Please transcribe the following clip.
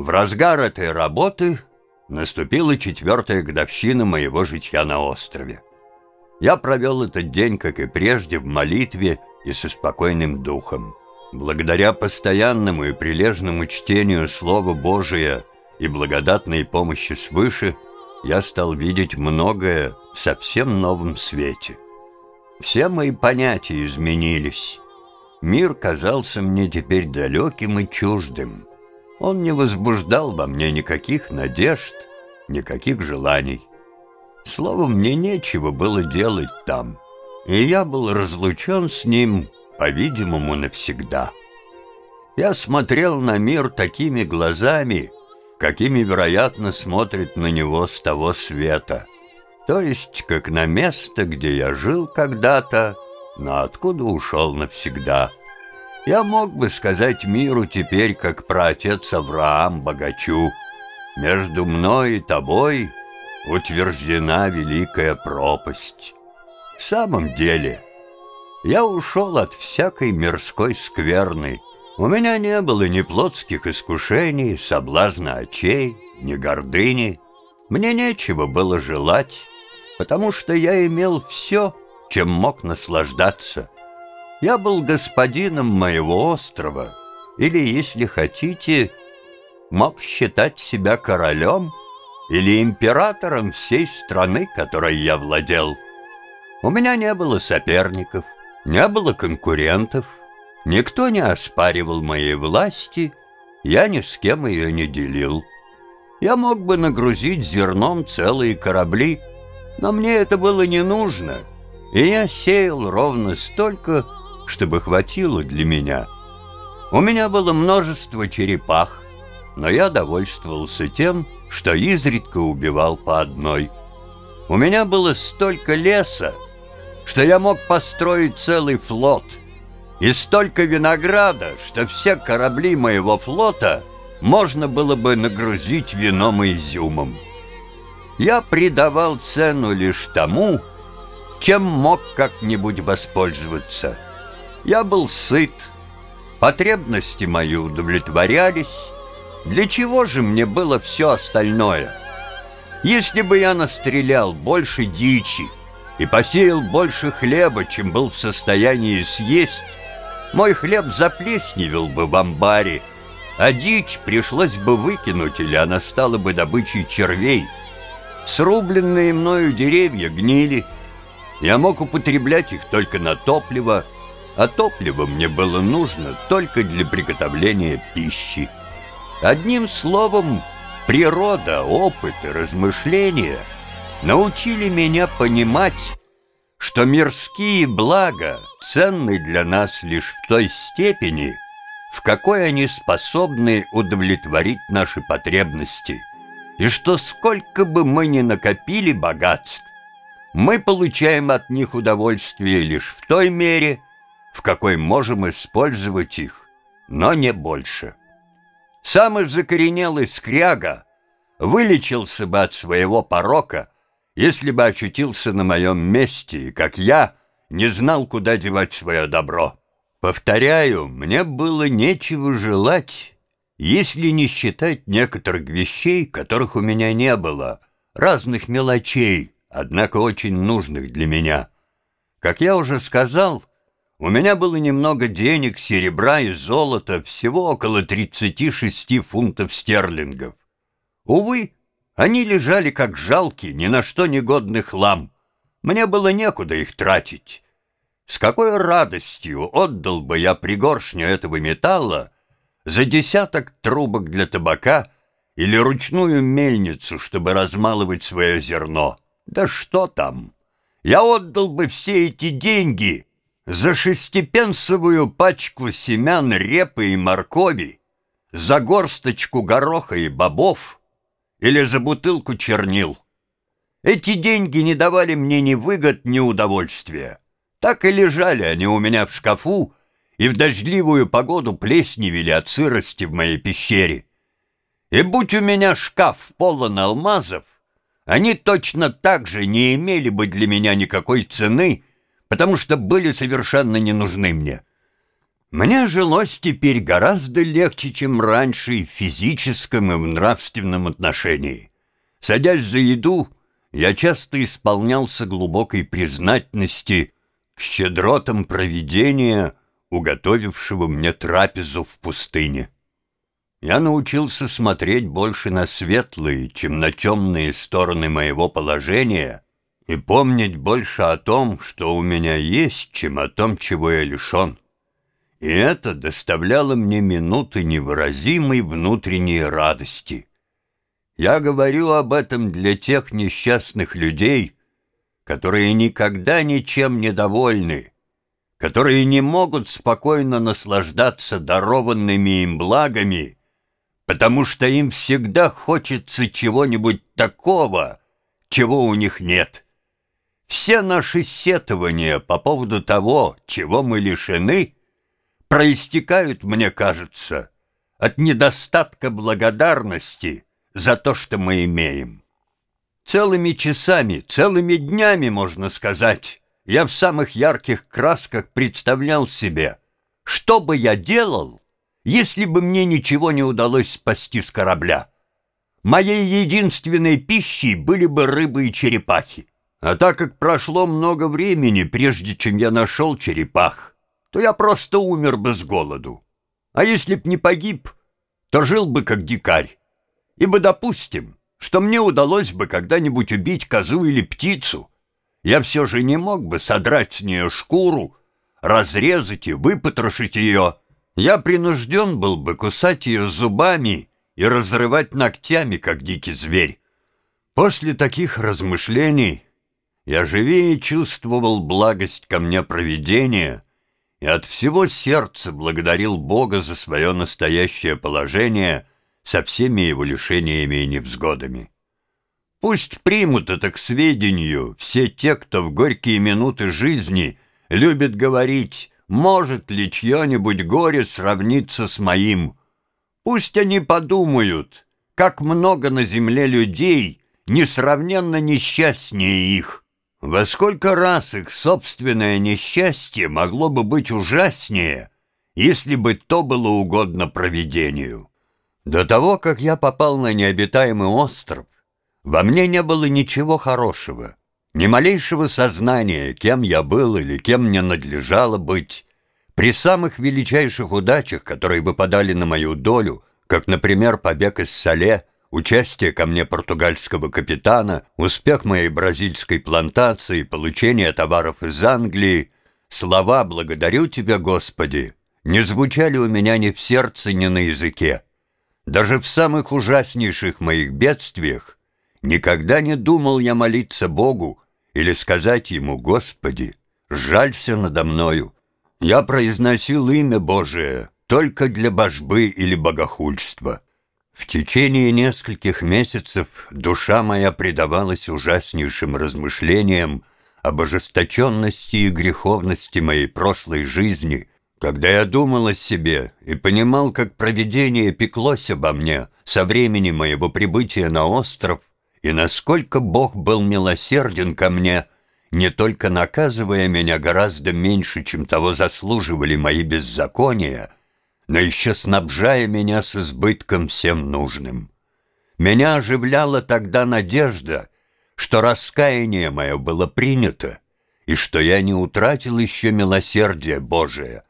В разгар этой работы наступила четвертая годовщина моего житья на острове. Я провел этот день, как и прежде, в молитве и со спокойным духом. Благодаря постоянному и прилежному чтению Слова Божия и благодатной помощи свыше, я стал видеть многое в совсем новом свете. Все мои понятия изменились. Мир казался мне теперь далеким и чуждым. Он не возбуждал во мне никаких надежд, никаких желаний. Словом, мне нечего было делать там, и я был разлучен с ним, по-видимому, навсегда. Я смотрел на мир такими глазами, какими, вероятно, смотрит на него с того света, то есть как на место, где я жил когда-то, но откуда ушел навсегда — я мог бы сказать миру теперь, как про отец Авраам богачу, «Между мной и тобой утверждена великая пропасть». В самом деле, я ушел от всякой мирской скверны. У меня не было ни плотских искушений, соблазна очей, ни гордыни. Мне нечего было желать, потому что я имел все, чем мог наслаждаться — я был господином моего острова, или, если хотите, мог считать себя королем или императором всей страны, которой я владел. У меня не было соперников, не было конкурентов, никто не оспаривал моей власти, я ни с кем ее не делил. Я мог бы нагрузить зерном целые корабли, но мне это было не нужно, и я сеял ровно столько, чтобы хватило для меня. У меня было множество черепах, но я довольствовался тем, что изредка убивал по одной. У меня было столько леса, что я мог построить целый флот, и столько винограда, что все корабли моего флота можно было бы нагрузить вином и изюмом. Я придавал цену лишь тому, чем мог как-нибудь воспользоваться – я был сыт, потребности мои удовлетворялись. Для чего же мне было все остальное? Если бы я настрелял больше дичи и посеял больше хлеба, чем был в состоянии съесть, мой хлеб заплесневел бы в амбаре, а дичь пришлось бы выкинуть, или она стала бы добычей червей. Срубленные мною деревья гнили, я мог употреблять их только на топливо — а топливо мне было нужно только для приготовления пищи. Одним словом, природа, опыт и размышления научили меня понимать, что мирские блага ценны для нас лишь в той степени, в какой они способны удовлетворить наши потребности, и что сколько бы мы ни накопили богатств, мы получаем от них удовольствие лишь в той мере, в какой можем использовать их, но не больше. Самый закоренелый скряга вылечился бы от своего порока, если бы очутился на моем месте, и, как я, не знал, куда девать свое добро. Повторяю, мне было нечего желать, если не считать некоторых вещей, которых у меня не было, разных мелочей, однако очень нужных для меня. Как я уже сказал, у меня было немного денег, серебра и золота, всего около 36 фунтов стерлингов. Увы, они лежали как жалкий, ни на что негодный хлам. Мне было некуда их тратить. С какой радостью отдал бы я пригоршню этого металла за десяток трубок для табака или ручную мельницу, чтобы размалывать свое зерно. Да что там! Я отдал бы все эти деньги — за шестипенсовую пачку семян репы и моркови, за горсточку гороха и бобов или за бутылку чернил. Эти деньги не давали мне ни выгод, ни удовольствия. Так и лежали они у меня в шкафу, и в дождливую погоду плесневели от сырости в моей пещере. И будь у меня шкаф полон алмазов, они точно так же не имели бы для меня никакой цены, потому что были совершенно не нужны мне. Мне жилось теперь гораздо легче, чем раньше в физическом и в нравственном отношении. Садясь за еду, я часто исполнялся глубокой признательности к щедротам провидения, уготовившего мне трапезу в пустыне. Я научился смотреть больше на светлые, чем на темные стороны моего положения, и помнить больше о том, что у меня есть, чем о том, чего я лишен. И это доставляло мне минуты невыразимой внутренней радости. Я говорю об этом для тех несчастных людей, которые никогда ничем не довольны, которые не могут спокойно наслаждаться дарованными им благами, потому что им всегда хочется чего-нибудь такого, чего у них нет. Все наши сетования по поводу того, чего мы лишены — проистекают, мне кажется, от недостатка благодарности за то, что мы имеем. Целыми часами, целыми днями, можно сказать, я в самых ярких красках представлял себе, что бы я делал, если бы мне ничего не удалось спасти с корабля. Моей единственной пищей были бы рыбы и черепахи. А так как прошло много времени, прежде чем я нашел черепах, то я просто умер бы с голоду. А если б не погиб, то жил бы как дикарь. Ибо допустим, что мне удалось бы когда-нибудь убить козу или птицу, я все же не мог бы содрать с нее шкуру, разрезать и выпотрошить ее. Я принужден был бы кусать ее зубами и разрывать ногтями, как дикий зверь. После таких размышлений я живее чувствовал благость ко мне провидения — и от всего сердца благодарил Бога за свое настоящее положение со всеми его лишениями и невзгодами. Пусть примут это к сведению все те, кто в горькие минуты жизни любит говорить, может ли чье-нибудь горе сравниться с моим. Пусть они подумают, как много на земле людей несравненно несчастнее их, во сколько раз их собственное несчастье могло бы быть ужаснее, если бы то было угодно провидению? До того, как я попал на необитаемый остров, во мне не было ничего хорошего, ни малейшего сознания, кем я был или кем мне надлежало быть. При самых величайших удачах, которые выпадали на мою долю, как, например, побег из Сале, участие ко мне португальского капитана, успех моей бразильской плантации, получение товаров из Англии, слова «благодарю тебя, Господи» не звучали у меня ни в сердце, ни на языке. Даже в самых ужаснейших моих бедствиях никогда не думал я молиться Богу или сказать Ему «Господи, жалься надо мною». Я произносил имя Божие только для божбы или богохульства. В течение нескольких месяцев душа моя предавалась ужаснейшим размышлениям об ожесточенности и греховности моей прошлой жизни, когда я думал о себе и понимал, как провидение пеклось обо мне со времени моего прибытия на остров, и насколько Бог был милосерден ко мне, не только наказывая меня гораздо меньше, чем того заслуживали мои беззакония, но еще снабжая меня с избытком всем нужным. Меня оживляла тогда надежда, что раскаяние мое было принято, и что я не утратил еще милосердие Божие,